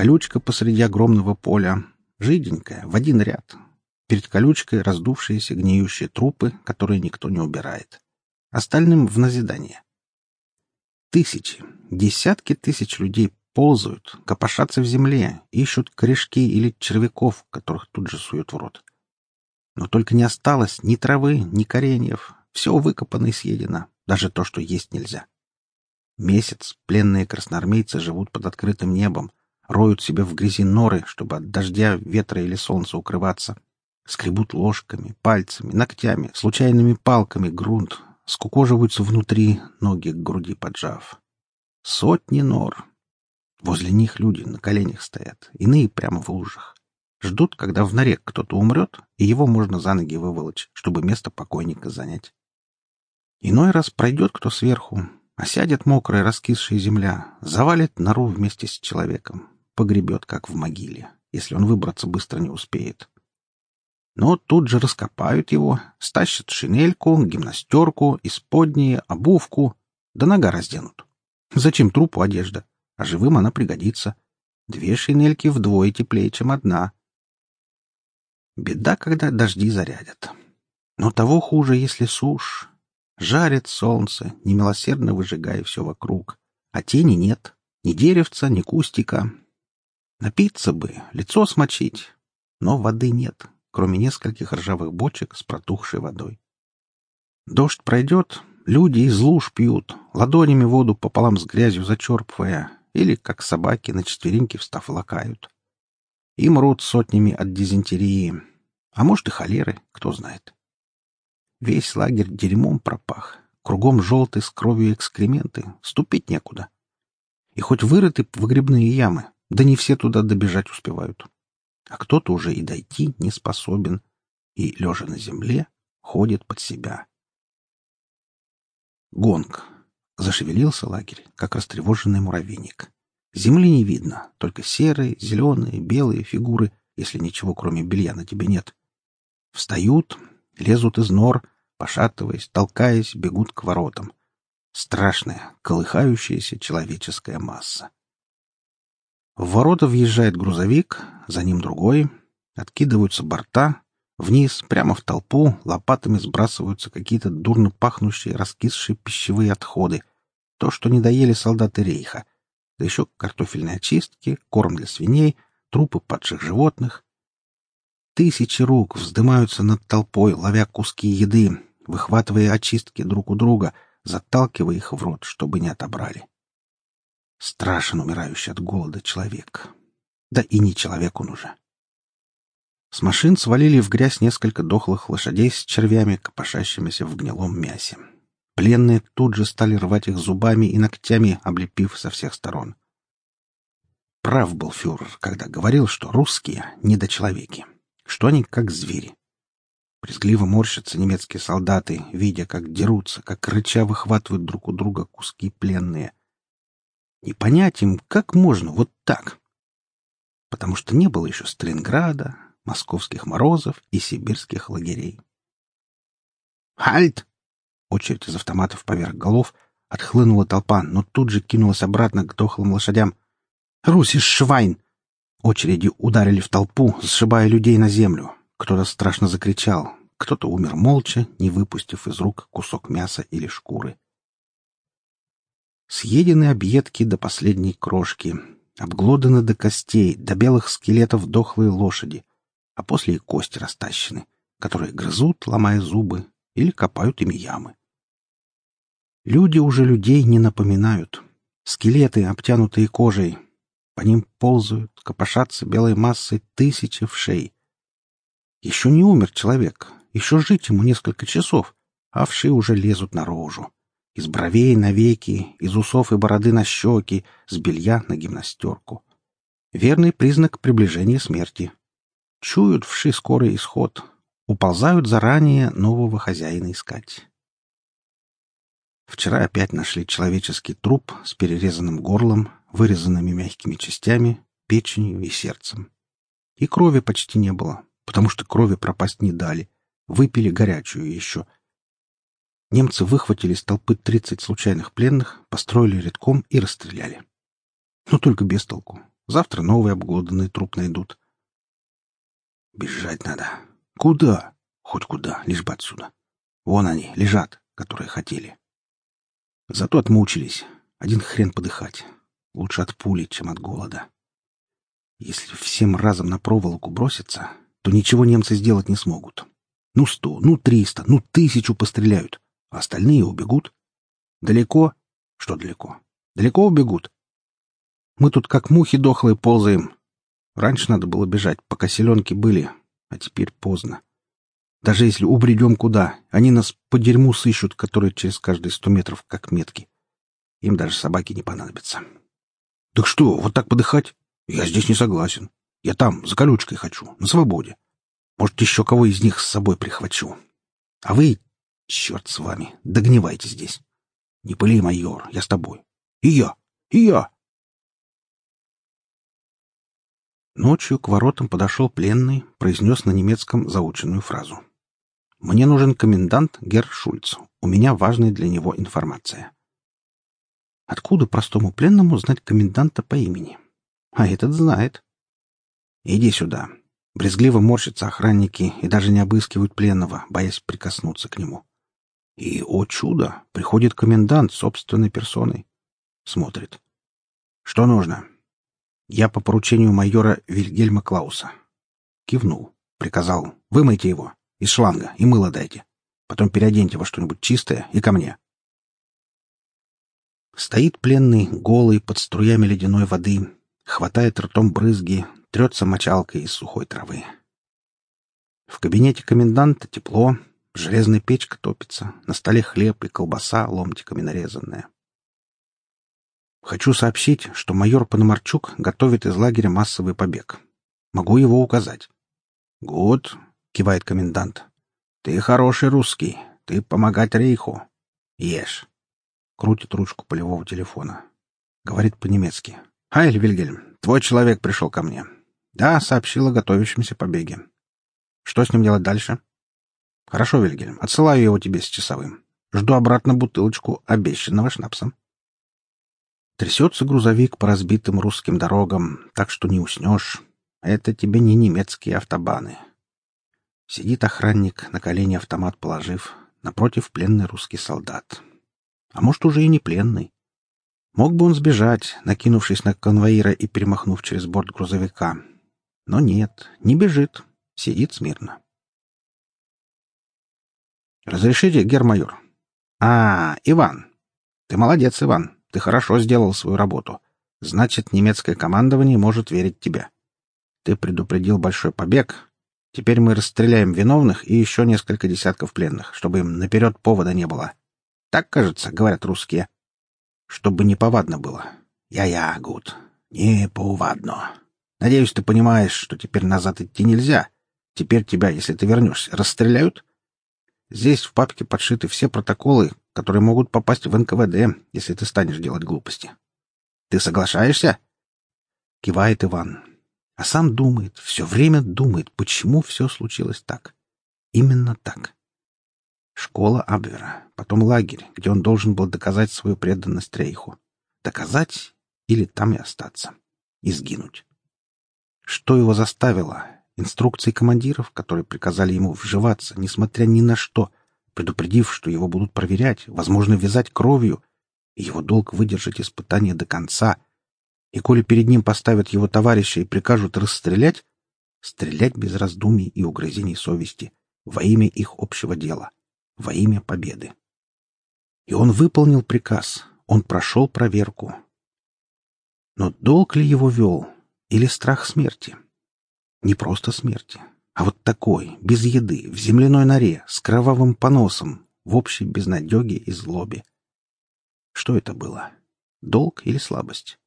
Колючка посреди огромного поля, жиденькая, в один ряд. Перед колючкой раздувшиеся гниющие трупы, которые никто не убирает. Остальным в назидание. Тысячи, десятки тысяч людей ползают, копошатся в земле, ищут корешки или червяков, которых тут же суют в рот. Но только не осталось ни травы, ни кореньев. Все выкопано и съедено, даже то, что есть нельзя. Месяц пленные красноармейцы живут под открытым небом, роют себе в грязи норы, чтобы от дождя, ветра или солнца укрываться. Скребут ложками, пальцами, ногтями, случайными палками грунт, скукоживаются внутри, ноги к груди поджав. Сотни нор. Возле них люди на коленях стоят, иные прямо в лужах. Ждут, когда в норе кто-то умрет, и его можно за ноги выволочь, чтобы место покойника занять. Иной раз пройдет кто сверху, осядет мокрая раскисшая земля, завалит нору вместе с человеком, погребет, как в могиле, если он выбраться быстро не успеет. Но тут же раскопают его, стащат шинельку, гимнастерку, исподние, обувку, да нога разденут. Зачем трупу одежда? А живым она пригодится. Две шинельки вдвое теплее, чем одна. Беда, когда дожди зарядят. Но того хуже, если сушь. Жарит солнце, немилосердно выжигая все вокруг. А тени нет. Ни деревца, ни кустика. Напиться бы, лицо смочить. Но воды нет, кроме нескольких ржавых бочек с протухшей водой. Дождь пройдет, люди из луж пьют, ладонями воду пополам с грязью зачерпывая, или, как собаки, на четвереньки встав лакают. И мрут сотнями от дизентерии, а может и холеры, кто знает. Весь лагерь дерьмом пропах, кругом желтые с кровью экскременты, ступить некуда. И хоть вырыты выгребные ямы, да не все туда добежать успевают. А кто-то уже и дойти не способен, и, лежа на земле, ходит под себя. Гонг. Зашевелился лагерь, как растревоженный муравейник. Земли не видно, только серые, зеленые, белые фигуры, если ничего кроме белья на тебе нет. Встают, лезут из нор, пошатываясь, толкаясь, бегут к воротам. Страшная, колыхающаяся человеческая масса. В ворота въезжает грузовик, за ним другой, откидываются борта, вниз, прямо в толпу, лопатами сбрасываются какие-то дурно пахнущие, раскисшие пищевые отходы, то, что не доели солдаты рейха, да еще картофельные очистки, корм для свиней, трупы падших животных. Тысячи рук вздымаются над толпой, ловя куски еды, выхватывая очистки друг у друга, заталкивая их в рот, чтобы не отобрали. Страшен умирающий от голода человек. Да и не человек он уже. С машин свалили в грязь несколько дохлых лошадей с червями, копошащимися в гнилом мясе. Пленные тут же стали рвать их зубами и ногтями, облепив со всех сторон. Прав был фюрер, когда говорил, что русские — недочеловеки, что они как звери. Брезгливо морщатся немецкие солдаты, видя, как дерутся, как рыча выхватывают друг у друга куски пленные. Не понять им, как можно вот так. Потому что не было еще Сталинграда, московских морозов и сибирских лагерей. «Хальт!» Очередь из автоматов поверх голов отхлынула толпа, но тут же кинулась обратно к дохлым лошадям. «Русиш Швайн!» Очереди ударили в толпу, сшибая людей на землю. Кто-то страшно закричал, кто-то умер молча, не выпустив из рук кусок мяса или шкуры. Съедены объедки до последней крошки, обглоданы до костей, до белых скелетов дохлые лошади, а после и кости растащены, которые грызут, ломая зубы, или копают ими ямы. Люди уже людей не напоминают. Скелеты, обтянутые кожей. По ним ползают, копошатся белой массой тысячи вшей. Еще не умер человек, еще жить ему несколько часов, а вши уже лезут наружу. Из бровей на веки, из усов и бороды на щеки, с белья на гимнастерку. Верный признак приближения смерти. Чуют вши скорый исход, уползают заранее нового хозяина искать. Вчера опять нашли человеческий труп с перерезанным горлом, вырезанными мягкими частями, печенью и сердцем. И крови почти не было, потому что крови пропасть не дали. Выпили горячую еще. Немцы выхватили из толпы тридцать случайных пленных, построили редком и расстреляли. Но только без толку. Завтра новый обглоданный труп найдут. Бежать надо. Куда? Хоть куда, лишь бы отсюда. Вон они, лежат, которые хотели. Зато отмучились. Один хрен подыхать. Лучше от пули, чем от голода. Если всем разом на проволоку броситься, то ничего немцы сделать не смогут. Ну сто, ну триста, ну тысячу постреляют, остальные убегут. Далеко? Что далеко? Далеко убегут? Мы тут как мухи дохлые ползаем. Раньше надо было бежать, пока селенки были, а теперь поздно. Даже если убредем куда, они нас по дерьму сыщут, которые через каждые сто метров как метки. Им даже собаки не понадобятся. Так что, вот так подыхать? Я здесь не согласен. Я там, за колючкой хочу, на свободе. Может, еще кого из них с собой прихвачу. А вы, черт с вами, догнивайте здесь. Не пыли, майор, я с тобой. И я, и я. Ночью к воротам подошел пленный, произнес на немецком заученную фразу. «Мне нужен комендант Герр Шульц. У меня важная для него информация». Откуда простому пленному знать коменданта по имени? А этот знает. «Иди сюда». Брезгливо морщатся охранники и даже не обыскивают пленного, боясь прикоснуться к нему. И, о чудо, приходит комендант собственной персоной. Смотрит. «Что нужно?» «Я по поручению майора Вильгельма Клауса». Кивнул. Приказал. «Вымойте его. Из шланга. И мыло дайте. Потом переоденьте во что-нибудь чистое и ко мне». Стоит пленный, голый, под струями ледяной воды, хватает ртом брызги, трется мочалкой из сухой травы. В кабинете коменданта тепло, железная печка топится, на столе хлеб и колбаса ломтиками нарезанная. Хочу сообщить, что майор Пономарчук готовит из лагеря массовый побег. Могу его указать. — Гуд, — кивает комендант. — Ты хороший русский. Ты помогать рейху. Ешь. Крутит ручку полевого телефона. Говорит по-немецки. «Хайль, Вильгельм, твой человек пришел ко мне. Да, сообщил о готовящемся побеге. Что с ним делать дальше? Хорошо, Вильгельм, отсылаю его тебе с часовым. Жду обратно бутылочку обещанного шнапса. Трясется грузовик по разбитым русским дорогам, так что не уснешь. Это тебе не немецкие автобаны. Сидит охранник, на колени автомат положив, напротив пленный русский солдат. А может, уже и не пленный. Мог бы он сбежать, накинувшись на конвоира и перемахнув через борт грузовика. Но нет, не бежит, сидит смирно. «Разрешите, гермайор?» «А, Иван. Ты молодец, Иван. Ты хорошо сделал свою работу. Значит, немецкое командование может верить тебе. Ты предупредил большой побег. Теперь мы расстреляем виновных и еще несколько десятков пленных, чтобы им наперед повода не было. Так, кажется, говорят русские. Чтобы не повадно было. Я-я, Гуд. Не повадно. Надеюсь, ты понимаешь, что теперь назад идти нельзя. Теперь тебя, если ты вернешься, расстреляют? Здесь в папке подшиты все протоколы, которые могут попасть в НКВД, если ты станешь делать глупости. Ты соглашаешься? Кивает Иван. А сам думает, все время думает, почему все случилось так. Именно так. Школа Абвера, потом лагерь, где он должен был доказать свою преданность Рейху. Доказать или там и остаться. И сгинуть. Что его заставило? Инструкции командиров, которые приказали ему вживаться, несмотря ни на что, предупредив, что его будут проверять, возможно, вязать кровью, и его долг выдержать испытание до конца. И коли перед ним поставят его товарища и прикажут расстрелять, стрелять без раздумий и угрызений совести во имя их общего дела — во имя победы. И он выполнил приказ, он прошел проверку. Но долг ли его вел или страх смерти? Не просто смерти, а вот такой, без еды, в земляной норе, с кровавым поносом, в общей безнадеге и злобе. Что это было? Долг или слабость?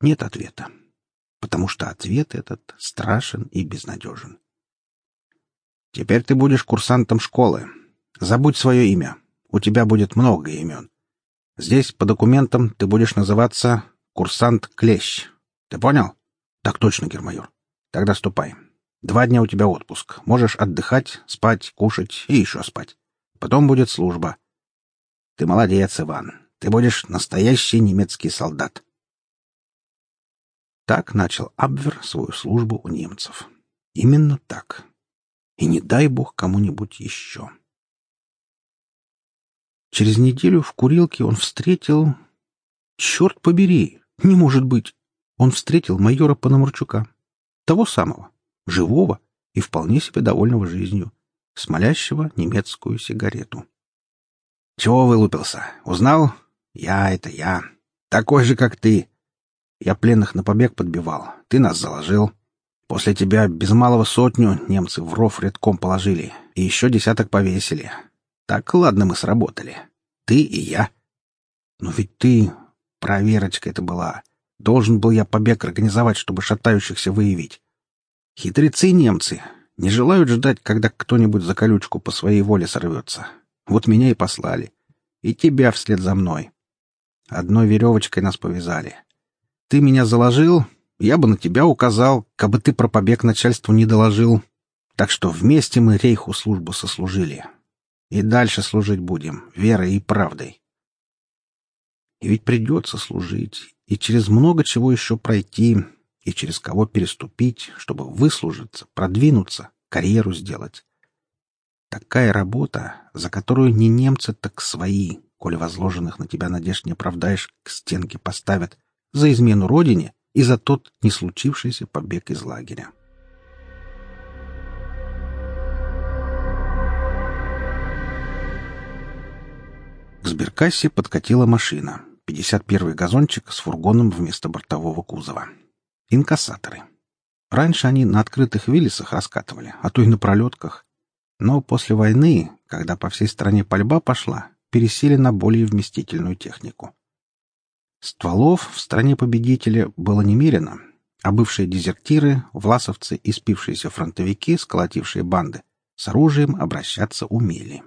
Нет ответа, потому что ответ этот страшен и безнадежен. «Теперь ты будешь курсантом школы», Забудь свое имя. У тебя будет много имен. Здесь по документам ты будешь называться курсант Клещ. Ты понял? Так точно, гермайор. Тогда ступай. Два дня у тебя отпуск. Можешь отдыхать, спать, кушать и еще спать. Потом будет служба. Ты молодец, Иван. Ты будешь настоящий немецкий солдат. Так начал Абвер свою службу у немцев. Именно так. И не дай бог кому-нибудь еще. Через неделю в курилке он встретил... Черт побери! Не может быть! Он встретил майора Пономарчука. Того самого. Живого и вполне себе довольного жизнью. Смолящего немецкую сигарету. «Чего вылупился? Узнал? Я — это я. Такой же, как ты. Я пленных на побег подбивал. Ты нас заложил. После тебя без малого сотню немцы в ров редком положили. И еще десяток повесили. Так ладно мы сработали. Ты и я. Но ведь ты... Проверочка это была. Должен был я побег организовать, чтобы шатающихся выявить. Хитрецы немцы. Не желают ждать, когда кто-нибудь за колючку по своей воле сорвется. Вот меня и послали. И тебя вслед за мной. Одной веревочкой нас повязали. Ты меня заложил, я бы на тебя указал, кабы ты про побег начальству не доложил. Так что вместе мы рейху службу сослужили. И дальше служить будем, верой и правдой. И ведь придется служить, и через много чего еще пройти, и через кого переступить, чтобы выслужиться, продвинуться, карьеру сделать. Такая работа, за которую не немцы, так свои, коли возложенных на тебя надежд не оправдаешь, к стенке поставят — за измену родине и за тот не случившийся побег из лагеря. К сберкассе подкатила машина. 51-й газончик с фургоном вместо бортового кузова. Инкассаторы. Раньше они на открытых виллисах раскатывали, а то и на пролетках. Но после войны, когда по всей стране пальба пошла, пересели на более вместительную технику. Стволов в стране победителя было немерено, а бывшие дезертиры, власовцы и спившиеся фронтовики, сколотившие банды, с оружием обращаться умели.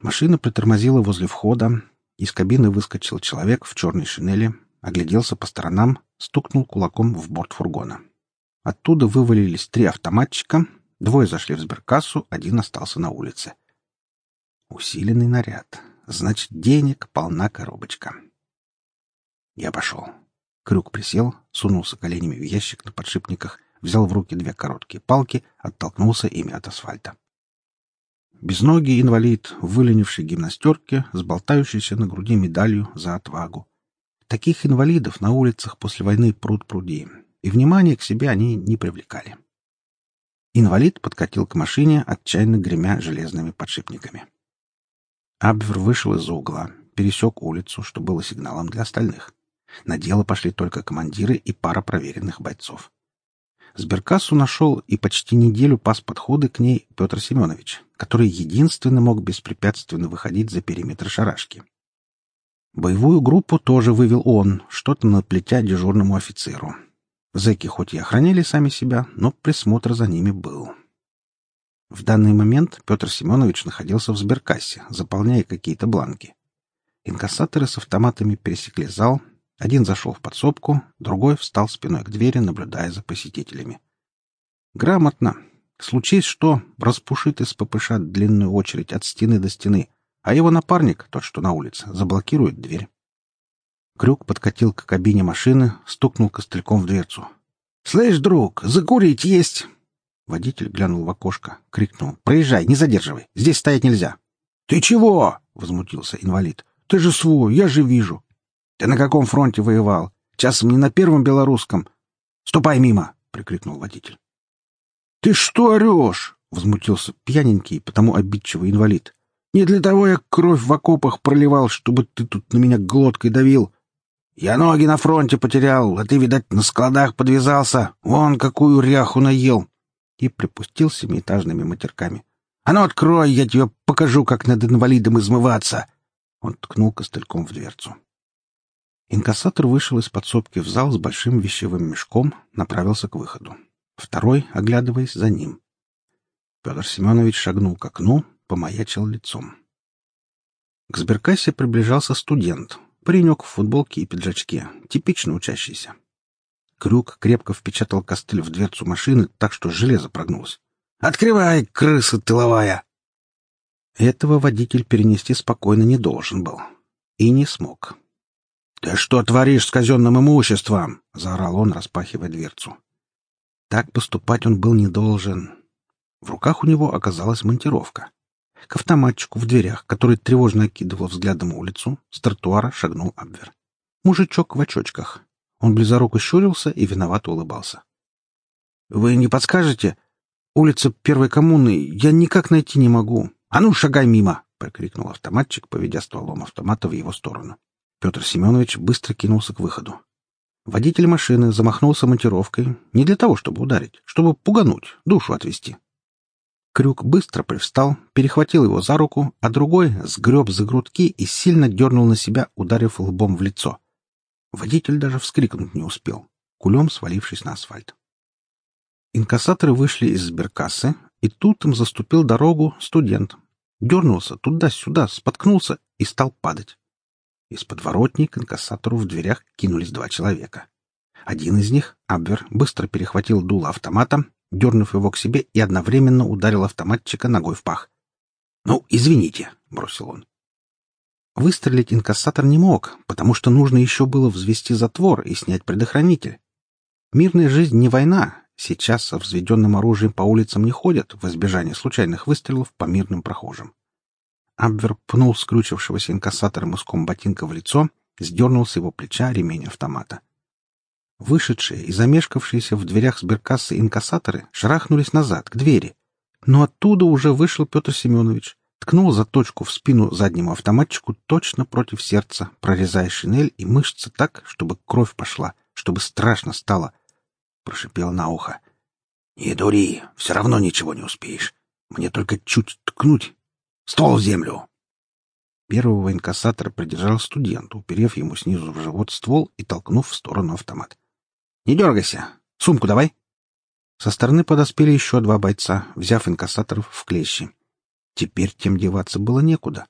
Машина притормозила возле входа, из кабины выскочил человек в черной шинели, огляделся по сторонам, стукнул кулаком в борт фургона. Оттуда вывалились три автоматчика, двое зашли в сберкассу, один остался на улице. Усиленный наряд. Значит, денег полна коробочка. Я пошел. Крюк присел, сунулся коленями в ящик на подшипниках, взял в руки две короткие палки, оттолкнулся ими от асфальта. Безногий инвалид, выленивший гимнастерке, с болтающейся на груди медалью за отвагу. Таких инвалидов на улицах после войны пруд пруди, и внимание к себе они не привлекали. Инвалид подкатил к машине, отчаянно гремя железными подшипниками. Абвер вышел из-за угла, пересек улицу, что было сигналом для остальных. На дело пошли только командиры и пара проверенных бойцов. Сберкассу нашел и почти неделю пас подходы к ней Петр Семенович, который единственно мог беспрепятственно выходить за периметр шарашки. Боевую группу тоже вывел он, что-то наплетя дежурному офицеру. Зэки хоть и охраняли сами себя, но присмотр за ними был. В данный момент Петр Семенович находился в сберкассе, заполняя какие-то бланки. Инкассаторы с автоматами пересекли зал, один зашел в подсобку, другой встал спиной к двери, наблюдая за посетителями. Грамотно. Случись что, распушит из ППШ длинную очередь от стены до стены, а его напарник, тот, что на улице, заблокирует дверь. Крюк подкатил к кабине машины, стукнул костыльком в дверцу. «Слышь, друг, закурить есть!» Водитель глянул в окошко, крикнул. «Проезжай, не задерживай, здесь стоять нельзя!» «Ты чего?» — возмутился инвалид. «Ты же свой, я же вижу!» Ты на каком фронте воевал? Часом не на первом белорусском? Ступай мимо, прикрикнул водитель. Ты что орешь? возмутился пьяненький, потому обидчивый инвалид. Не для того я кровь в окопах проливал, чтобы ты тут на меня глоткой давил. Я ноги на фронте потерял, а ты, видать, на складах подвязался. Вон какую ряху наел. И припустил семиэтажными матерками. — А ну открой, я тебе покажу, как над инвалидом измываться. Он ткнул костыльком в дверцу. Инкассатор вышел из подсобки в зал с большим вещевым мешком, направился к выходу. Второй, оглядываясь за ним. Петр Семенович шагнул к окну, помаячил лицом. К сберкассе приближался студент, паренек в футболке и пиджачке, типично учащийся. Крюк крепко впечатал костыль в дверцу машины, так что железо прогнулось. «Открывай, крыса тыловая!» Этого водитель перенести спокойно не должен был. И не смог. «Ты что творишь с казенным имуществом?» — заорал он, распахивая дверцу. Так поступать он был не должен. В руках у него оказалась монтировка. К автоматчику в дверях, который тревожно окидывал взглядом улицу, с тротуара шагнул Абвер. Мужичок в очочках. Он близоруко щурился и виновато улыбался. — Вы не подскажете? Улица Первой коммуны. Я никак найти не могу. А ну, шагай мимо! — прикрикнул автоматчик, поведя стволом автомата в его сторону. Петр Семенович быстро кинулся к выходу. Водитель машины замахнулся монтировкой не для того, чтобы ударить, чтобы пугануть, душу отвести. Крюк быстро привстал, перехватил его за руку, а другой сгреб за грудки и сильно дернул на себя, ударив лбом в лицо. Водитель даже вскрикнуть не успел, кулем свалившись на асфальт. Инкассаторы вышли из сберкассы, и тут им заступил дорогу студент. Дернулся туда-сюда, споткнулся и стал падать. Из подворотни к инкассатору в дверях кинулись два человека. Один из них, Абвер, быстро перехватил дуло автомата, дернув его к себе и одновременно ударил автоматчика ногой в пах. «Ну, извините», — бросил он. Выстрелить инкассатор не мог, потому что нужно еще было взвести затвор и снять предохранитель. Мирная жизнь не война. Сейчас со взведенным оружием по улицам не ходят в избежание случайных выстрелов по мирным прохожим. Абвер пнул скрючившегося инкассатора мыском ботинка в лицо, сдернул с его плеча ремень автомата. Вышедшие и замешкавшиеся в дверях сберкассы инкассаторы шарахнулись назад, к двери. Но оттуда уже вышел Петр Семенович, ткнул заточку в спину заднему автоматчику точно против сердца, прорезая шинель и мышцы так, чтобы кровь пошла, чтобы страшно стало. Прошипел на ухо. — Не дури, все равно ничего не успеешь. Мне только чуть ткнуть. Ствол в землю! Первого инкассатора придержал студент, уперев ему снизу в живот ствол и толкнув в сторону автомат. Не дергайся. Сумку давай. Со стороны подоспели еще два бойца, взяв инкассаторов в клещи. Теперь тем деваться было некуда.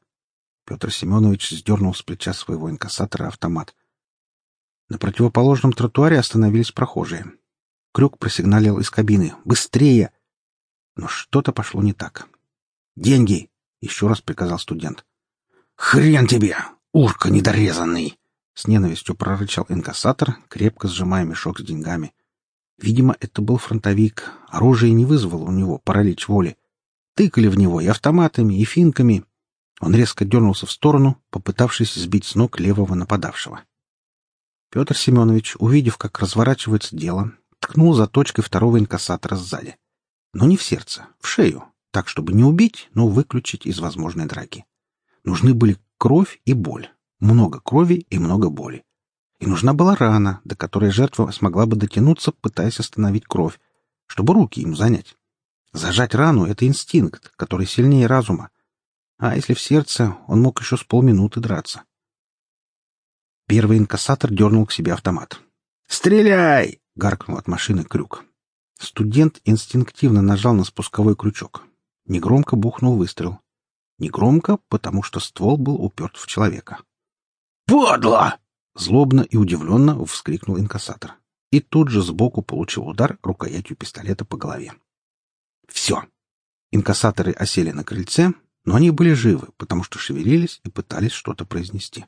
Петр Семенович сдернул с плеча своего инкассатора автомат. На противоположном тротуаре остановились прохожие. Крюк просигналил из кабины. «Быстрее!» Но что-то пошло не так. «Деньги!» — еще раз приказал студент. «Хрен тебе, урка недорезанный!» С ненавистью прорычал инкассатор, крепко сжимая мешок с деньгами. Видимо, это был фронтовик. Оружие не вызвало у него паралич воли. Тыкали в него и автоматами, и финками. Он резко дернулся в сторону, попытавшись сбить с ног левого нападавшего. Петр Семенович, увидев, как разворачивается дело, ткнул заточкой второго инкассатора сзади. Но не в сердце, в шею, так, чтобы не убить, но выключить из возможной драки. Нужны были кровь и боль много крови и много боли. И нужна была рана, до которой жертва смогла бы дотянуться, пытаясь остановить кровь, чтобы руки им занять. Зажать рану — это инстинкт, который сильнее разума. А если в сердце, он мог еще с полминуты драться. Первый инкассатор дернул к себе автомат. «Стреляй!» — гаркнул от машины крюк. Студент инстинктивно нажал на спусковой крючок. Негромко бухнул выстрел. Негромко, потому что ствол был уперт в человека. «Подло!» — злобно и удивленно вскрикнул инкассатор. И тут же сбоку получил удар рукоятью пистолета по голове. «Все!» Инкассаторы осели на крыльце, но они были живы, потому что шевелились и пытались что-то произнести.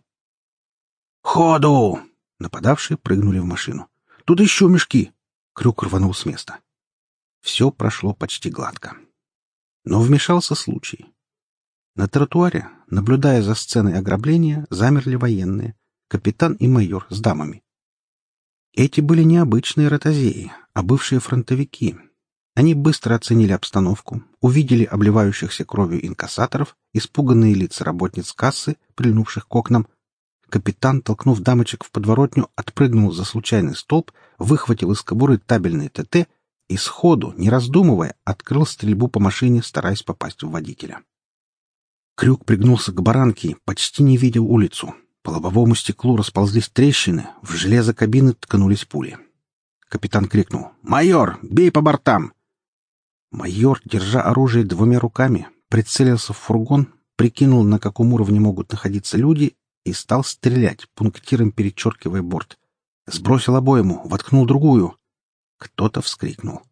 «Ходу!» Нападавшие прыгнули в машину. «Тут еще мешки!» Крюк рванул с места. Все прошло почти гладко. Но вмешался случай. На тротуаре, наблюдая за сценой ограбления, замерли военные, капитан и майор с дамами. Эти были не обычные ротозеи, а бывшие фронтовики. Они быстро оценили обстановку, увидели обливающихся кровью инкассаторов, испуганные лица работниц кассы, прильнувших к окнам. Капитан, толкнув дамочек в подворотню, отпрыгнул за случайный столб, выхватил из кобуры табельный ТТ и сходу, не раздумывая, открыл стрельбу по машине, стараясь попасть в водителя. Крюк пригнулся к баранке, почти не видел улицу. По лобовому стеклу расползлись трещины, в железо кабины ткнулись пули. Капитан крикнул «Майор, бей по бортам!» Майор, держа оружие двумя руками, прицелился в фургон, прикинул, на каком уровне могут находиться люди, и стал стрелять, пунктиром перечеркивая борт. Сбросил обойму, воткнул другую. Кто-то вскрикнул.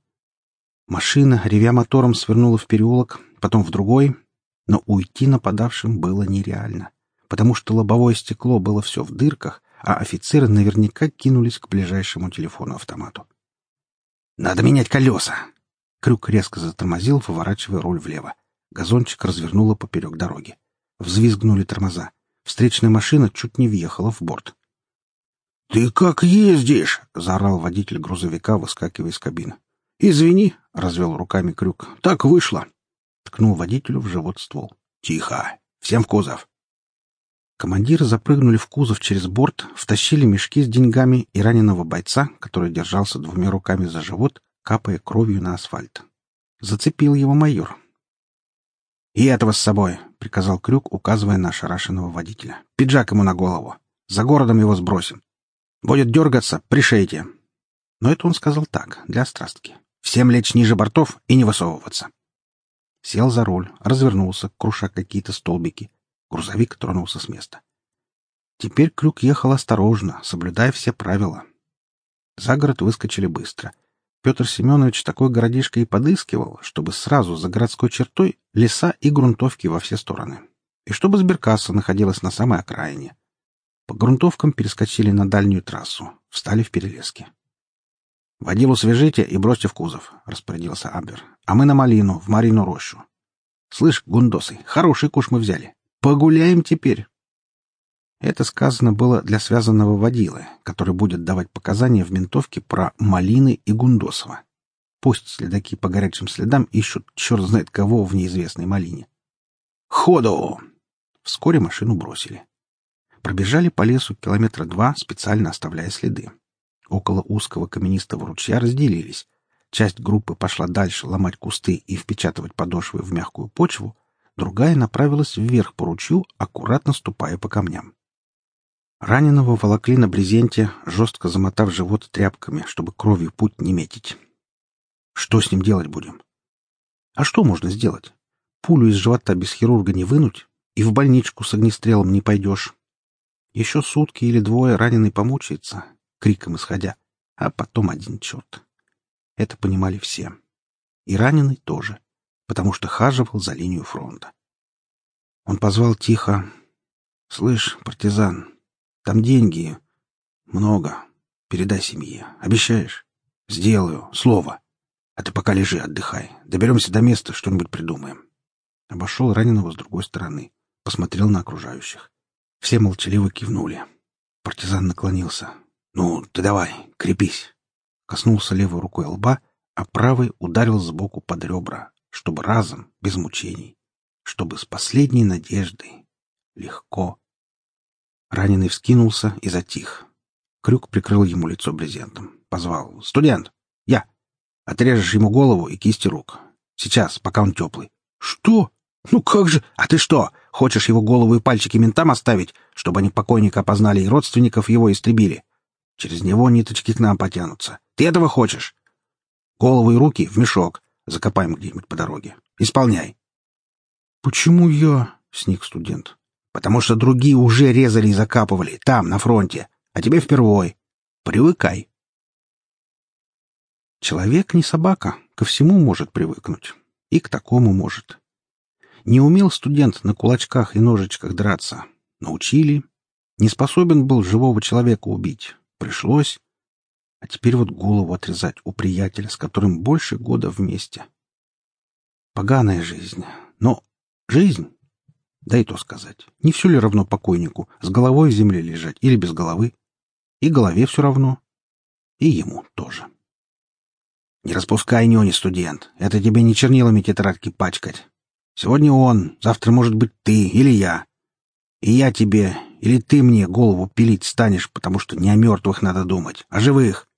Машина, ревя мотором, свернула в переулок, потом в другой, но уйти нападавшим было нереально, потому что лобовое стекло было все в дырках, а офицеры наверняка кинулись к ближайшему телефону-автомату. «Надо менять колеса!» Крюк резко затормозил, выворачивая руль влево. Газончик развернуло поперек дороги. Взвизгнули тормоза. Встречная машина чуть не въехала в борт. «Ты как ездишь?» — заорал водитель грузовика, выскакивая из кабины. «Извини», — развел руками крюк. «Так вышло». Ткнул водителю в живот ствол. «Тихо! Всем в кузов!» Командиры запрыгнули в кузов через борт, втащили мешки с деньгами и раненого бойца, который держался двумя руками за живот, капая кровью на асфальт. Зацепил его майор. «И этого с собой!» — приказал Крюк, указывая на ошарашенного водителя. «Пиджак ему на голову. За городом его сбросим. Будет дергаться, пришейте». Но это он сказал так, для страстки. «Всем лечь ниже бортов и не высовываться». Сел за руль, развернулся, круша какие-то столбики. Грузовик тронулся с места. Теперь Крюк ехал осторожно, соблюдая все правила. За город выскочили быстро. Петр Семенович такой городишко и подыскивал, чтобы сразу за городской чертой леса и грунтовки во все стороны. И чтобы сберкасса находилась на самой окраине. По грунтовкам перескочили на дальнюю трассу, встали в перелеске. «Водилу свяжите и бросьте в кузов», — распорядился Абер. «А мы на малину, в Марину рощу. Слышь, гундосы, хороший куш мы взяли. Погуляем теперь». Это сказано было для связанного водилы, который будет давать показания в ментовке про Малины и Гундосова. Пусть следаки по горячим следам ищут черт знает кого в неизвестной Малине. «Ходу!» Вскоре машину бросили. Пробежали по лесу километра два, специально оставляя следы. Около узкого каменистого ручья разделились. Часть группы пошла дальше ломать кусты и впечатывать подошвы в мягкую почву, другая направилась вверх по ручью, аккуратно ступая по камням. Раненого волокли на брезенте, жестко замотав живот тряпками, чтобы кровью путь не метить. Что с ним делать будем? А что можно сделать? Пулю из живота без хирурга не вынуть, и в больничку с огнестрелом не пойдешь. Еще сутки или двое раненый помучается, криком исходя, а потом один черт. Это понимали все. И раненый тоже, потому что хаживал за линию фронта. Он позвал тихо. «Слышь, партизан, там деньги. Много. Передай семье. Обещаешь? Сделаю. Слово. А ты пока лежи, отдыхай. Доберемся до места, что-нибудь придумаем. Обошел раненого с другой стороны. Посмотрел на окружающих. Все молчаливо кивнули. Партизан наклонился. «Ну, ты давай, крепись!» Коснулся левой рукой лба, а правой ударил сбоку под ребра, чтобы разом, без мучений, чтобы с последней надеждой, легко, Раненый вскинулся и затих. Крюк прикрыл ему лицо брезентом. Позвал. «Студент! Я! Отрежешь ему голову и кисти рук. Сейчас, пока он теплый». «Что? Ну как же? А ты что, хочешь его голову и пальчики ментам оставить, чтобы они покойника опознали и родственников его истребили? Через него ниточки к нам потянутся. Ты этого хочешь? Голову и руки в мешок. Закопаем где-нибудь по дороге. Исполняй». «Почему я?» — сник студент потому что другие уже резали и закапывали, там, на фронте, а тебе впервой. Привыкай. Человек не собака, ко всему может привыкнуть. И к такому может. Не умел студент на кулачках и ножичках драться. Научили. Не способен был живого человека убить. Пришлось. А теперь вот голову отрезать у приятеля, с которым больше года вместе. Поганая жизнь. Но жизнь да и то сказать. Не все ли равно покойнику, с головой в земле лежать или без головы? И голове все равно. И ему тоже. Не распускай нюни, студент. Это тебе не чернилами тетрадки пачкать. Сегодня он, завтра, может быть, ты или я. И я тебе, или ты мне голову пилить станешь, потому что не о мертвых надо думать, а живых.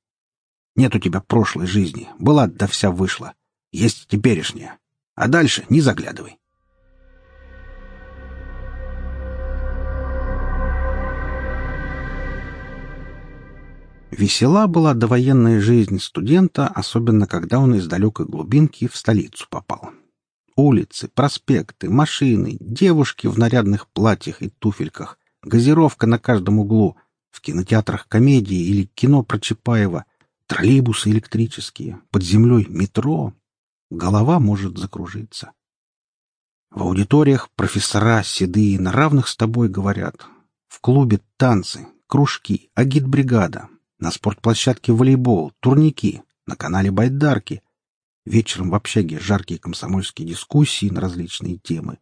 Нет у тебя прошлой жизни. Была да вся вышла. Есть теперешняя. А дальше не заглядывай. Весела была довоенная жизнь студента, особенно когда он из далекой глубинки в столицу попал. Улицы, проспекты, машины, девушки в нарядных платьях и туфельках, газировка на каждом углу, в кинотеатрах комедии или кино про Чапаева, троллейбусы электрические, под землей метро. Голова может закружиться. В аудиториях профессора седые на равных с тобой говорят. В клубе танцы, кружки, агитбригада, на спортплощадке волейбол, турники, на канале байдарки. Вечером в общаге жаркие комсомольские дискуссии на различные темы.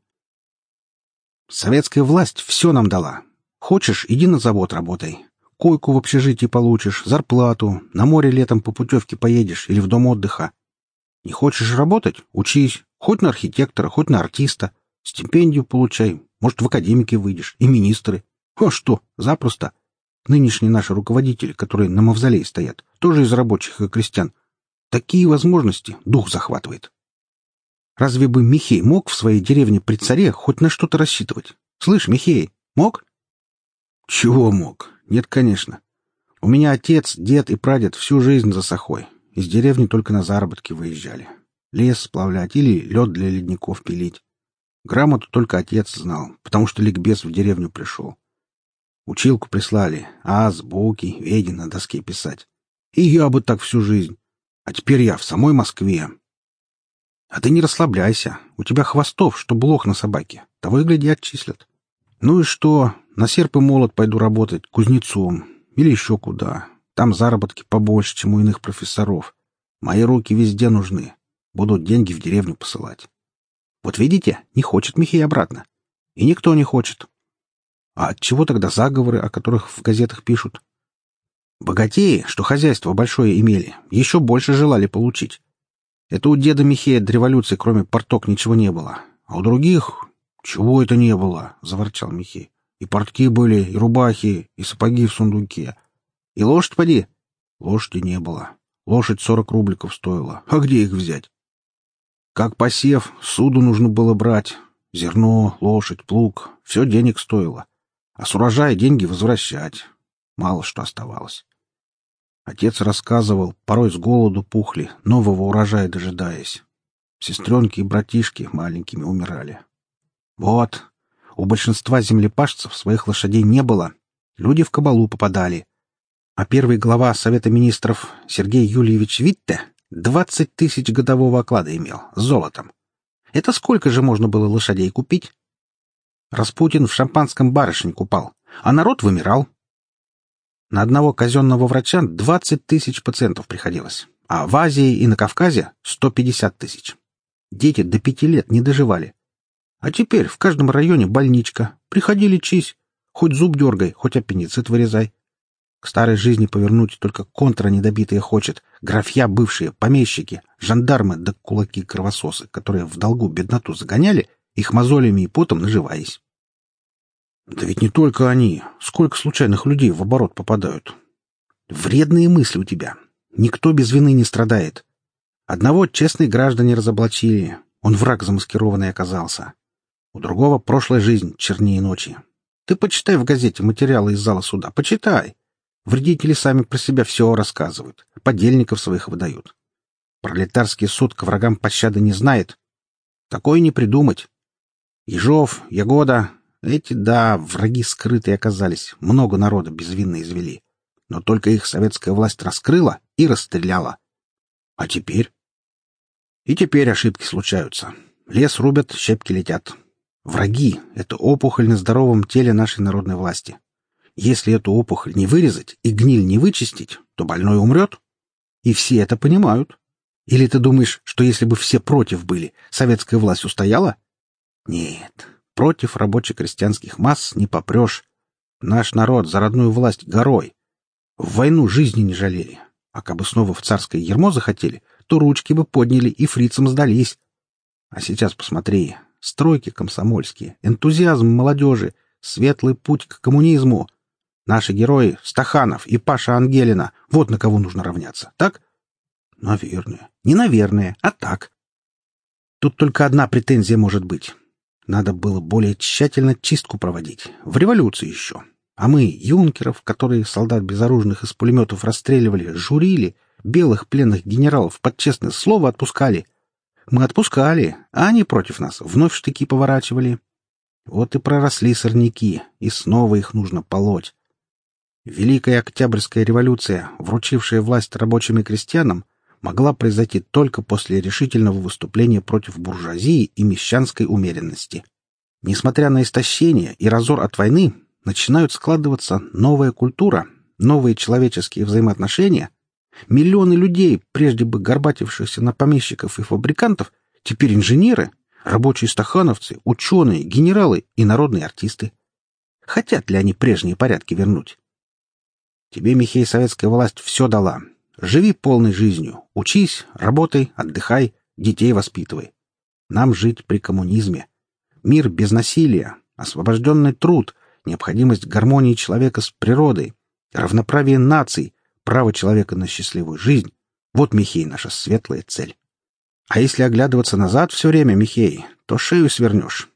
Советская власть все нам дала. Хочешь, иди на завод работай. Койку в общежитии получишь, зарплату, на море летом по путевке поедешь или в дом отдыха. Не хочешь работать? Учись. Хоть на архитектора, хоть на артиста. Стипендию получай. Может, в академике выйдешь. И министры. А что? Запросто. Нынешние наши руководители, которые на мавзолее стоят, тоже из рабочих и крестьян. Такие возможности дух захватывает. Разве бы Михей мог в своей деревне при царе хоть на что-то рассчитывать? Слышь, Михей, мог? Чего мог? Нет, конечно. У меня отец, дед и прадед всю жизнь за сахой. Из деревни только на заработки выезжали. Лес сплавлять или лед для ледников пилить. Грамоту только отец знал, потому что ликбез в деревню пришел. Училку прислали, аз, буки, веди на доске писать. И я бы так всю жизнь. А теперь я в самой Москве. А ты не расслабляйся. У тебя хвостов, что блох на собаке. Того и гляди отчислят. Ну и что? На серп и молот пойду работать кузнецом. Или еще куда. Там заработки побольше, чем у иных профессоров. Мои руки везде нужны. Будут деньги в деревню посылать. Вот видите, не хочет Михей обратно. И никто не хочет. А от чего тогда заговоры, о которых в газетах пишут? Богатеи, что хозяйство большое имели, еще больше желали получить. Это у деда Михея до революции, кроме порток, ничего не было. А у других... Чего это не было? — заворчал Михей. И портки были, и рубахи, и сапоги в сундуке. И лошадь поди. Лошади не было. Лошадь сорок рубликов стоила. А где их взять? Как посев, суду нужно было брать. Зерно, лошадь, плуг — все денег стоило. А с урожая деньги возвращать. Мало что оставалось. Отец рассказывал, порой с голоду пухли, нового урожая дожидаясь. Сестренки и братишки маленькими умирали. Вот, у большинства землепашцев своих лошадей не было. Люди в кабалу попадали. А первый глава Совета министров Сергей Юльевич Витте двадцать тысяч годового оклада имел, с золотом. Это сколько же можно было лошадей купить? Распутин в шампанском барышень купал, а народ вымирал. На одного казенного врача 20 тысяч пациентов приходилось, а в Азии и на Кавказе 150 тысяч. Дети до пяти лет не доживали. А теперь в каждом районе больничка. Приходи лечись. Хоть зуб дергай, хоть аппендицит вырезай. К старой жизни повернуть только контра недобитые хочет. Графья бывшие, помещики, жандармы да кулаки-кровососы, которые в долгу бедноту загоняли, их мозолями и потом наживаясь. Да ведь не только они. Сколько случайных людей в оборот попадают. Вредные мысли у тебя. Никто без вины не страдает. Одного честные граждане разоблачили. Он враг замаскированный оказался. У другого прошлая жизнь чернее ночи. Ты почитай в газете материалы из зала суда. Почитай. Вредители сами про себя все рассказывают. Подельников своих выдают. Пролетарский суд к врагам пощады не знает. Такое не придумать. Ежов, Ягода, эти, да, враги скрытые оказались, много народа безвинно извели. Но только их советская власть раскрыла и расстреляла. А теперь? И теперь ошибки случаются. Лес рубят, щепки летят. Враги — это опухоль на здоровом теле нашей народной власти. Если эту опухоль не вырезать и гниль не вычистить, то больной умрет. И все это понимают. Или ты думаешь, что если бы все против были, советская власть устояла? Нет, Против рабоче-крестьянских масс не попрешь. Наш народ за родную власть горой. В войну жизни не жалели. А кабы снова в царское ермо захотели, то ручки бы подняли и фрицам сдались. А сейчас посмотри. Стройки комсомольские, энтузиазм молодежи, светлый путь к коммунизму. Наши герои — Стаханов и Паша Ангелина. Вот на кого нужно равняться, так? Наверное. Не наверное, а так. Тут только одна претензия может быть. Надо было более тщательно чистку проводить. В революции еще. А мы, юнкеров, которые солдат безоружных из пулеметов расстреливали, журили, белых пленных генералов под честное слово отпускали. Мы отпускали, а они против нас вновь штыки поворачивали. Вот и проросли сорняки, и снова их нужно полоть. Великая Октябрьская революция, вручившая власть рабочим и крестьянам, могла произойти только после решительного выступления против буржуазии и мещанской умеренности. Несмотря на истощение и разор от войны, начинают складываться новая культура, новые человеческие взаимоотношения. Миллионы людей, прежде бы горбатившихся на помещиков и фабрикантов, теперь инженеры, рабочие стахановцы, ученые, генералы и народные артисты. Хотят ли они прежние порядки вернуть? Тебе, Михей, советская власть все дала. Живи полной жизнью. Учись, работай, отдыхай, детей воспитывай. Нам жить при коммунизме. Мир без насилия, освобожденный труд, необходимость гармонии человека с природой, равноправие наций, право человека на счастливую жизнь. Вот, Михей, наша светлая цель. А если оглядываться назад все время, Михей, то шею свернешь.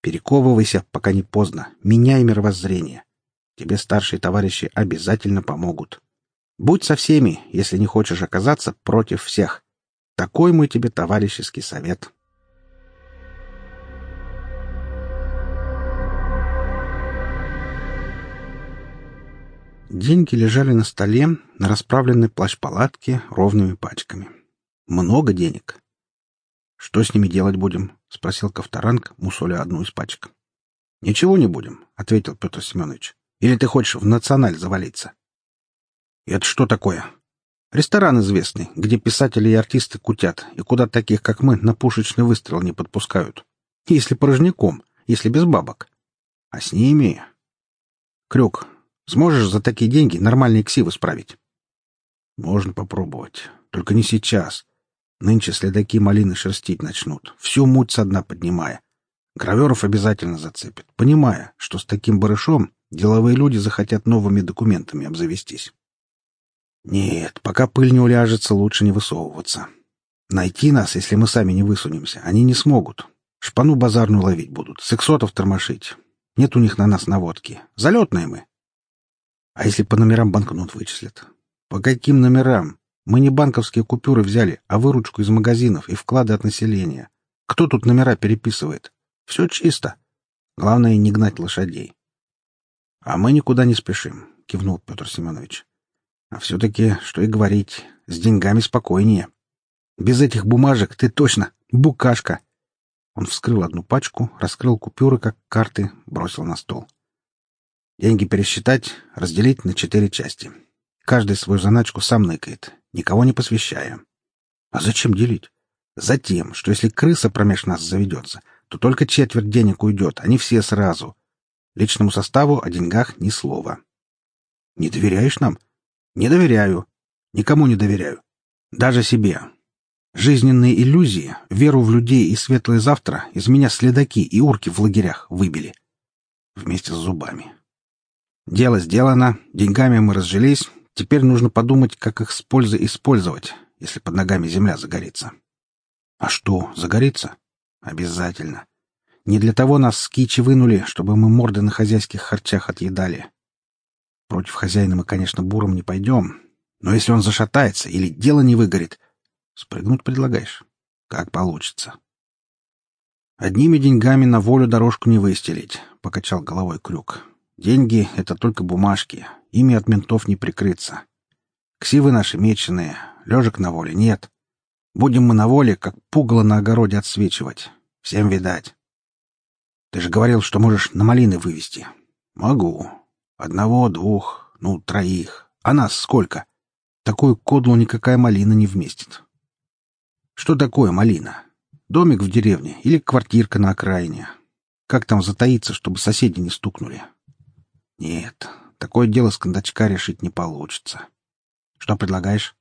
Перековывайся, пока не поздно. Меняй мировоззрение. Тебе старшие товарищи обязательно помогут. Будь со всеми, если не хочешь оказаться против всех. Такой мой тебе товарищеский совет. Деньги лежали на столе, на расправленной плащ-палатке ровными пачками. Много денег. «Что с ними делать будем?» — спросил Ковторанг, мусоля одну из пачек. «Ничего не будем», — ответил Петр Семенович. Или ты хочешь в националь завалиться? Это что такое? Ресторан известный, где писатели и артисты кутят, и куда таких, как мы, на пушечный выстрел не подпускают. Если порожняком, если без бабок. А с ними... Крюк, сможешь за такие деньги нормальные ксивы справить? Можно попробовать. Только не сейчас. Нынче следаки малины шерстить начнут, всю муть со дна поднимая. Граверов обязательно зацепят, понимая, что с таким барышом Деловые люди захотят новыми документами обзавестись. Нет, пока пыль не уляжется, лучше не высовываться. Найти нас, если мы сами не высунемся, они не смогут. Шпану базарную ловить будут, сексотов тормошить. Нет у них на нас наводки. Залетные мы. А если по номерам банкнот вычислят? По каким номерам? Мы не банковские купюры взяли, а выручку из магазинов и вклады от населения. Кто тут номера переписывает? Все чисто. Главное, не гнать лошадей. А мы никуда не спешим, кивнул Петр Семенович. А все-таки, что и говорить, с деньгами спокойнее. Без этих бумажек ты точно букашка. Он вскрыл одну пачку, раскрыл купюры, как карты, бросил на стол. Деньги пересчитать, разделить на четыре части. Каждый свою заначку сам ныкает, никого не посвящая. А зачем делить? Затем, что если крыса промеж нас заведется, то только четверть денег уйдет, а не все сразу. Личному составу о деньгах ни слова. Не доверяешь нам? Не доверяю. Никому не доверяю. Даже себе. Жизненные иллюзии, веру в людей и светлое завтра из меня следаки и урки в лагерях выбили. Вместе с зубами. Дело сделано, деньгами мы разжились, теперь нужно подумать, как их с пользой использовать, если под ногами земля загорится. А что, загорится? Обязательно. Не для того нас с Кичи вынули, чтобы мы морды на хозяйских харчах отъедали. Против хозяина мы, конечно, буром не пойдем, но если он зашатается или дело не выгорит, спрыгнуть предлагаешь? Как получится. Одними деньгами на волю дорожку не выстелить, — покачал головой Крюк. Деньги — это только бумажки, ими от ментов не прикрыться. Ксивы наши меченые, лежек на воле нет. Будем мы на воле, как пугало на огороде отсвечивать. Всем видать. Ты же говорил, что можешь на малины вывести. Могу. Одного, двух, ну, троих. А нас сколько? Такую кодлу никакая малина не вместит. Что такое малина? Домик в деревне или квартирка на окраине? Как там затаиться, чтобы соседи не стукнули? Нет, такое дело с кондачка решить не получится. Что предлагаешь?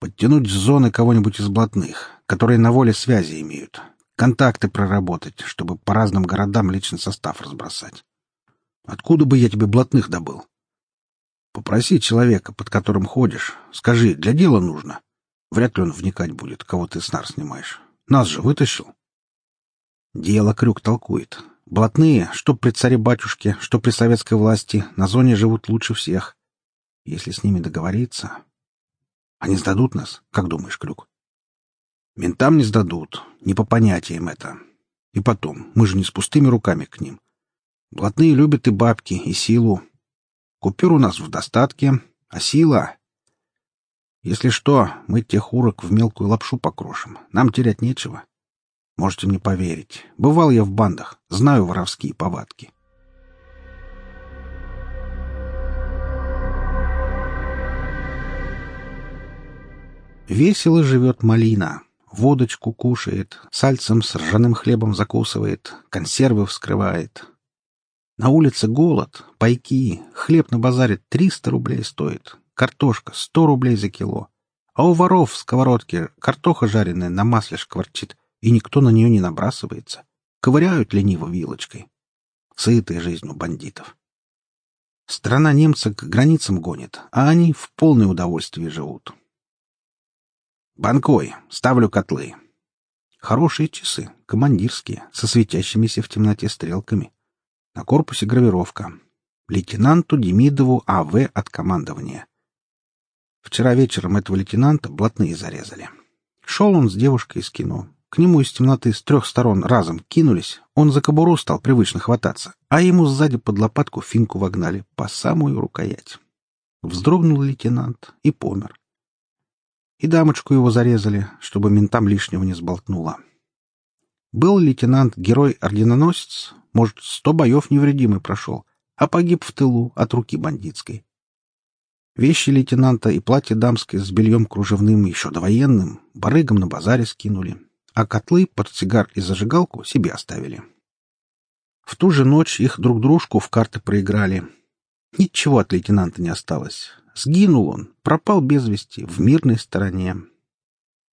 Подтянуть с зоны кого-нибудь из блатных, которые на воле связи имеют, контакты проработать, чтобы по разным городам личный состав разбросать. Откуда бы я тебе блатных добыл? Попроси человека, под которым ходишь. Скажи, для дела нужно. Вряд ли он вникать будет, кого ты с нар снимаешь. Нас же вытащил. Дело Крюк толкует. Блатные, что при царе-батюшке, что при советской власти, на зоне живут лучше всех. Если с ними договориться... Они сдадут нас, как думаешь, Крюк? Ментам не сдадут, не по понятиям это. И потом, мы же не с пустыми руками к ним. Блатные любят и бабки, и силу. Купюр у нас в достатке, а сила... Если что, мы тех урок в мелкую лапшу покрошим. Нам терять нечего. Можете мне поверить. Бывал я в бандах, знаю воровские повадки. Весело живет малина. Водочку кушает, сальцем с ржаным хлебом закусывает, консервы вскрывает, на улице голод, пайки, хлеб на базаре 300 рублей стоит, картошка 100 рублей за кило. А у воров в сковородке картоха жареная на масле шкварчит, и никто на нее не набрасывается. Ковыряют лениво вилочкой. Сытая жизнь у бандитов. Страна немца к границам гонит, а они в полное удовольствие живут. Банкой. Ставлю котлы. Хорошие часы, командирские, со светящимися в темноте стрелками. На корпусе гравировка. Лейтенанту Демидову А.В. от командования. Вчера вечером этого лейтенанта блатные зарезали. Шел он с девушкой из кино. К нему из темноты с трех сторон разом кинулись. Он за кобуру стал привычно хвататься, а ему сзади под лопатку финку вогнали по самую рукоять. Вздрогнул лейтенант и помер. И дамочку его зарезали, чтобы ментам лишнего не сболтнуло. Был лейтенант герой-орденоносец, может, сто боев невредимый прошел, а погиб в тылу от руки бандитской. Вещи лейтенанта и платье дамское с бельем кружевным еще довоенным барыгам на базаре скинули, а котлы, портсигар и зажигалку себе оставили. В ту же ночь их друг дружку в карты проиграли. Ничего от лейтенанта не осталось. Сгинул он, пропал без вести, в мирной стороне.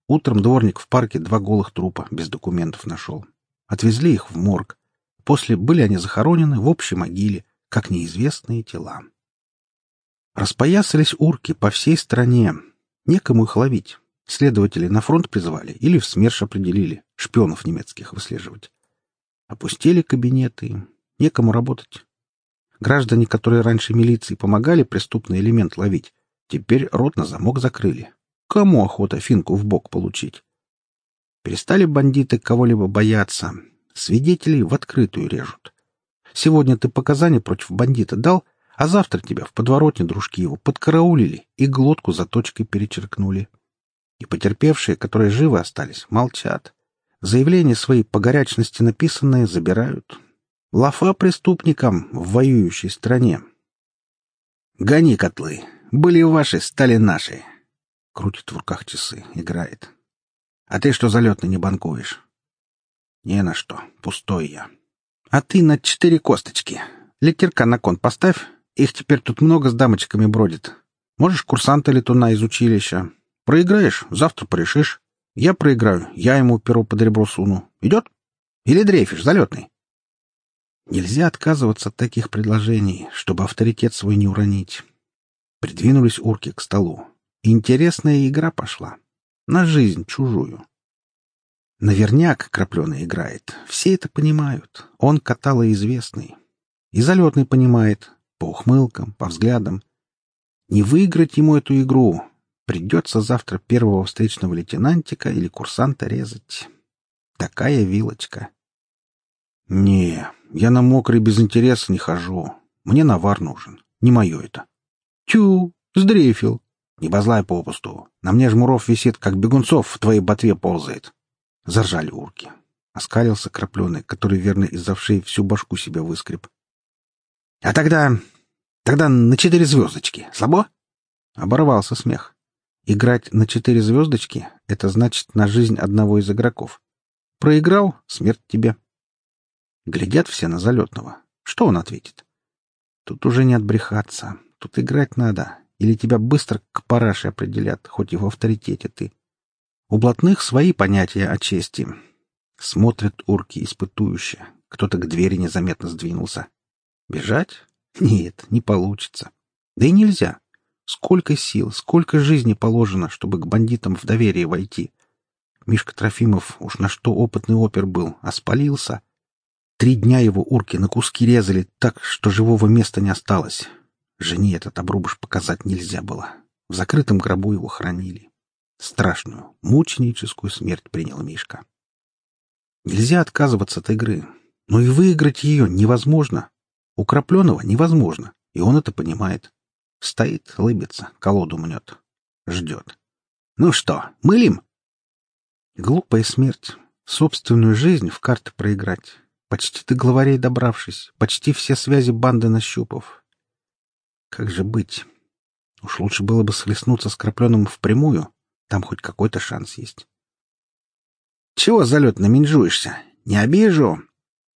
Утром дворник в парке два голых трупа без документов нашел. Отвезли их в морг. После были они захоронены в общей могиле, как неизвестные тела. Распоясались урки по всей стране. Некому их ловить. Следователи на фронт призвали или в СМЕРШ определили шпионов немецких выслеживать. Опустили кабинеты, некому работать. Граждане, которые раньше милиции помогали преступный элемент ловить, теперь рот на замок закрыли. Кому охота финку в бок получить? Перестали бандиты кого-либо бояться. Свидетелей в открытую режут. Сегодня ты показания против бандита дал, а завтра тебя в подворотне дружки его подкараулили и глотку заточкой перечеркнули. И потерпевшие, которые живы остались, молчат. Заявления свои по горячности написанные забирают. Лафа преступникам в воюющей стране. «Гони котлы! Были ваши, стали наши!» Крутит в руках часы, играет. «А ты что залетно не банкуешь?» «Не на что, пустой я». «А ты на четыре косточки. Литерка на кон поставь. Их теперь тут много с дамочками бродит. Можешь курсанта летуна из училища. Проиграешь, завтра порешишь. Я проиграю, я ему перо под ребро суну. Идет? Или дрейфишь, залетный? Нельзя отказываться от таких предложений, чтобы авторитет свой не уронить. Придвинулись урки к столу. Интересная игра пошла. На жизнь чужую. Наверняк крапленый играет. Все это понимают. Он катало известный. И залетный понимает. По ухмылкам, по взглядам. Не выиграть ему эту игру, Придется завтра первого встречного лейтенантика или курсанта резать. Такая вилочка. Не, я на мокрый без интереса не хожу. Мне навар нужен. Не мое это. Тю, сдрейфил. Не базлай попусту. На мне жмуров висит, как бегунцов в твоей ботве ползает. Заржали урки. Оскалился крапленый, который, верно, из-за вшей всю башку себе выскреб. — А тогда... тогда на четыре звездочки. Слабо? Оборвался смех. Играть на четыре звездочки — это значит на жизнь одного из игроков. Проиграл — смерть тебе. Глядят все на залетного. Что он ответит? Тут уже не отбрехаться. Тут играть надо. Или тебя быстро к параше определят, хоть и в авторитете ты. У блатных свои понятия о чести. Смотрят урки испытующие. Кто-то к двери незаметно сдвинулся. Бежать? Нет, не получится. Да и нельзя. Сколько сил, сколько жизни положено, чтобы к бандитам в доверие войти. Мишка Трофимов уж на что опытный опер был, а спалился. Три дня его урки на куски резали так, что живого места не осталось. Жене этот обрубыш показать нельзя было. В закрытом гробу его хранили. Страшную, мученическую смерть принял Мишка. Нельзя отказываться от игры, но и выиграть ее невозможно. У Крапленова невозможно, и он это понимает. Стоит, лыбится, колоду мнет. Ждет. Ну что, мылим? Глупая смерть. Собственную жизнь в карты проиграть. Почти до главарей добравшись, почти все связи банды нащупав. Как же быть? Уж лучше было бы схлестнуться с крапленым впрямую. Там хоть какой-то шанс есть. Чего залетно минжуешься? Не обижу.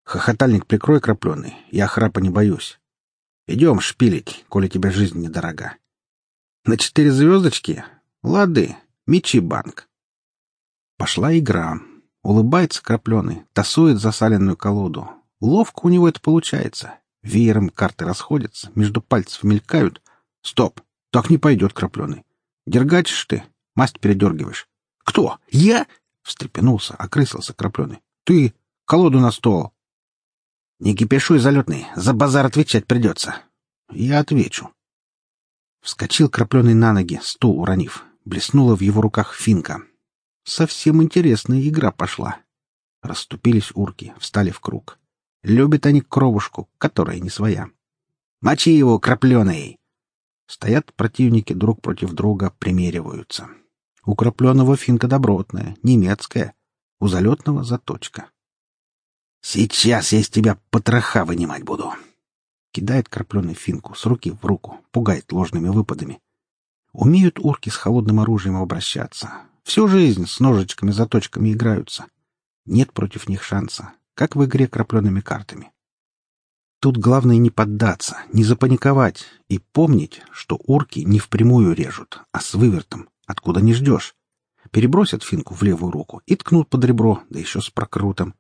Хохотальник прикрой крапленый. Я храпа не боюсь. Идем шпилить, коли тебе жизнь недорога. На четыре звездочки? Лады, мечи банк. Пошла игра. Улыбается крапленый, тасует засаленную колоду. Ловко у него это получается. Веером карты расходятся, между пальцев мелькают. Стоп! Так не пойдет, крапленый. Дергачишь ты, масть передергиваешь. Кто? Я? Встрепенулся, окрысился крапленый. Ты! Колоду на стол! Не кипишуй, залетный, за базар отвечать придется. Я отвечу. Вскочил крапленый на ноги, стул уронив. Блеснула в его руках финка. Совсем интересная игра пошла. Расступились урки, встали в круг. Любят они кровушку, которая не своя. «Мочи его, крапленый!» Стоят противники друг против друга, примериваются. У финка добротная, немецкая, у залетного заточка. «Сейчас я из тебя потроха вынимать буду!» Кидает крапленый финку с руки в руку, пугает ложными выпадами. Умеют урки с холодным оружием обращаться. Всю жизнь с ножичками-заточками играются. Нет против них шанса, как в игре крапленными картами. Тут главное не поддаться, не запаниковать и помнить, что урки не впрямую режут, а с вывертом, откуда не ждешь. Перебросят финку в левую руку и ткнут под ребро, да еще с прокрутом.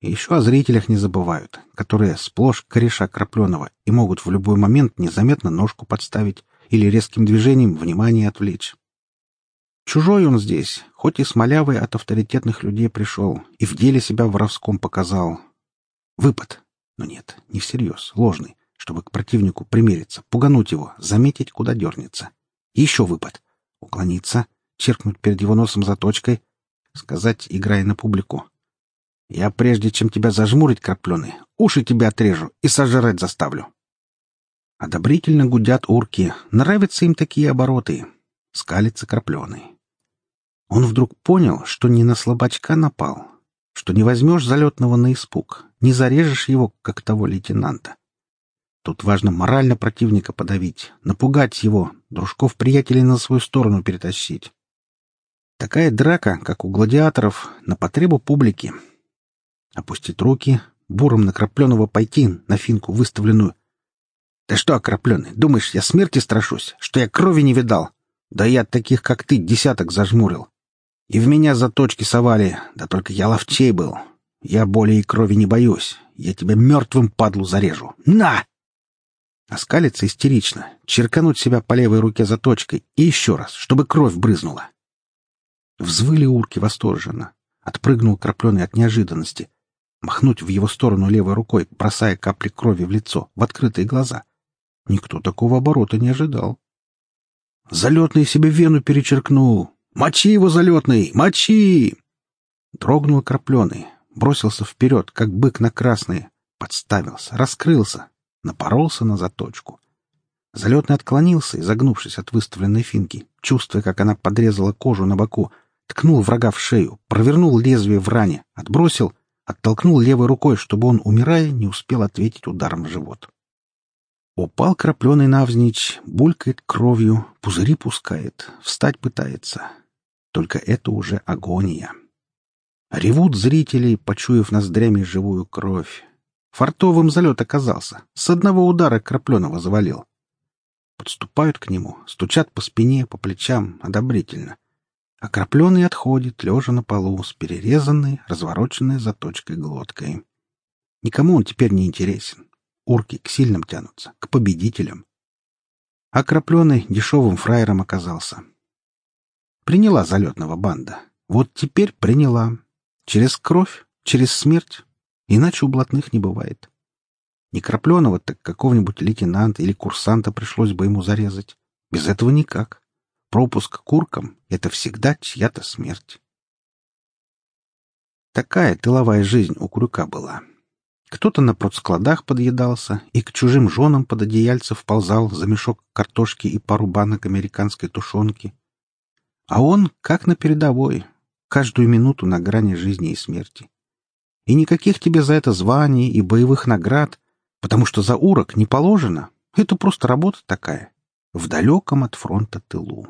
И еще о зрителях не забывают, которые сплошь кореша крапленого и могут в любой момент незаметно ножку подставить или резким движением внимание отвлечь. Чужой он здесь, хоть и смолявый от авторитетных людей пришел, и в деле себя воровском показал. Выпад. Но нет, не всерьез, ложный, чтобы к противнику примериться, пугануть его, заметить, куда дернется. Еще выпад. Уклониться, черкнуть перед его носом заточкой, сказать, играя на публику. Я прежде, чем тебя зажмурить, крапленый, уши тебе отрежу и сожрать заставлю. Одобрительно гудят урки, нравятся им такие обороты. Скалится крапленый. Он вдруг понял, что не на слабачка напал, что не возьмешь залетного на испуг, не зарежешь его, как того лейтенанта. Тут важно морально противника подавить, напугать его, дружков-приятелей на свою сторону перетащить. Такая драка, как у гладиаторов, на потребу публики. Опустить руки, буром накрапленного пойти на финку выставленную. «Ты что, окропленный, думаешь, я смерти страшусь, что я крови не видал? Да я таких, как ты, десяток зажмурил. И в меня заточки совали, да только я ловчей был. Я боли и крови не боюсь. Я тебя мертвым падлу зарежу. На!» Оскалиться истерично, черкануть себя по левой руке заточкой и еще раз, чтобы кровь брызнула. Взвыли урки восторженно. Отпрыгнул крапленый от неожиданности. Махнуть в его сторону левой рукой, бросая капли крови в лицо, в открытые глаза. Никто такого оборота не ожидал. Залетный себе вену перечеркнул, «Мочи его, залетный! Мочи!» Дрогнул крапленый, бросился вперед, как бык на красные, подставился, раскрылся, напоролся на заточку. Залетный отклонился, изогнувшись от выставленной финки, чувствуя, как она подрезала кожу на боку, ткнул врага в шею, провернул лезвие в ране, отбросил, оттолкнул левой рукой, чтобы он, умирая, не успел ответить ударом в живот. Упал крапленый навзничь, булькает кровью, пузыри пускает, встать пытается. Только это уже агония. Ревут зрители, почуяв ноздрями живую кровь. Фартовым залет оказался. С одного удара крапленого завалил. Подступают к нему, стучат по спине, по плечам, одобрительно. А крапленый отходит, лежа на полу, с перерезанной, развороченной заточкой глоткой. Никому он теперь не интересен. Урки к сильным тянутся, к победителям. А крапленый дешевым фраером оказался. Приняла залетного банда. Вот теперь приняла. Через кровь, через смерть. Иначе у блатных не бывает. Не крапленого, так какого-нибудь лейтенанта или курсанта пришлось бы ему зарезать. Без этого никак. Пропуск куркам — это всегда чья-то смерть. Такая тыловая жизнь у Крюка была. Кто-то на продскладах подъедался и к чужим женам под одеяльце вползал за мешок картошки и пару банок американской тушенки. А он как на передовой, каждую минуту на грани жизни и смерти. И никаких тебе за это званий и боевых наград, потому что за урок не положено. Это просто работа такая, в далеком от фронта тылу.